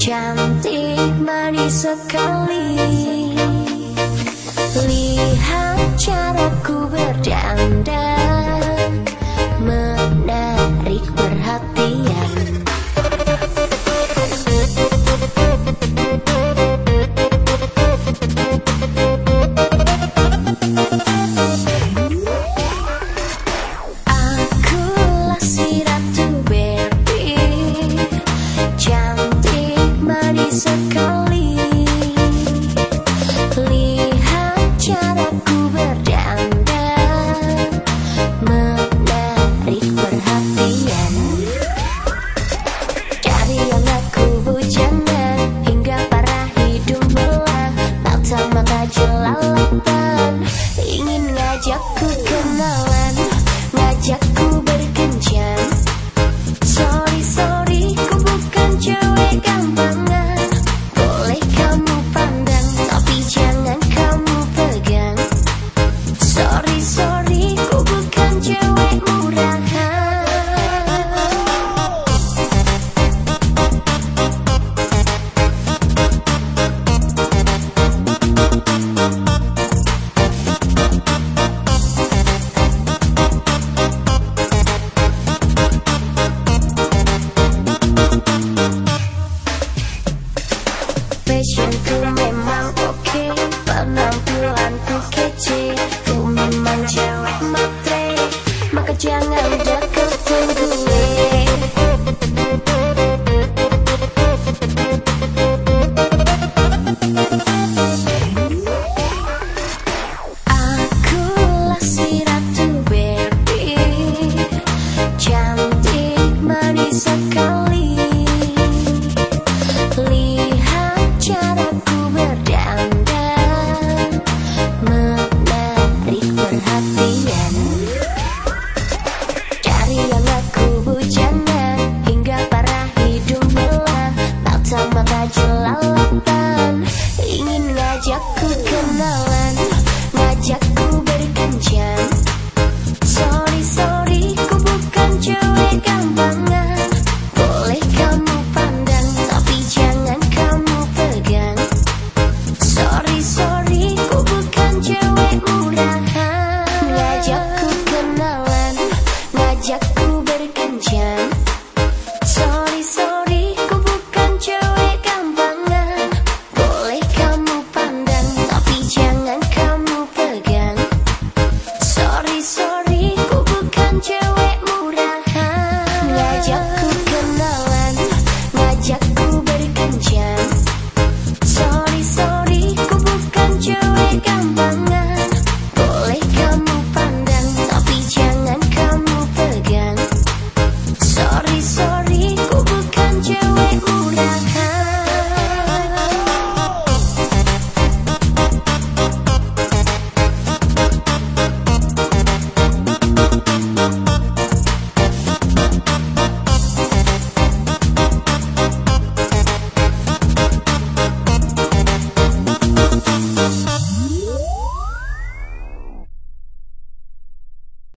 Cantik manis sekali. Lihat caraku berdandan come Sakura. Ngajak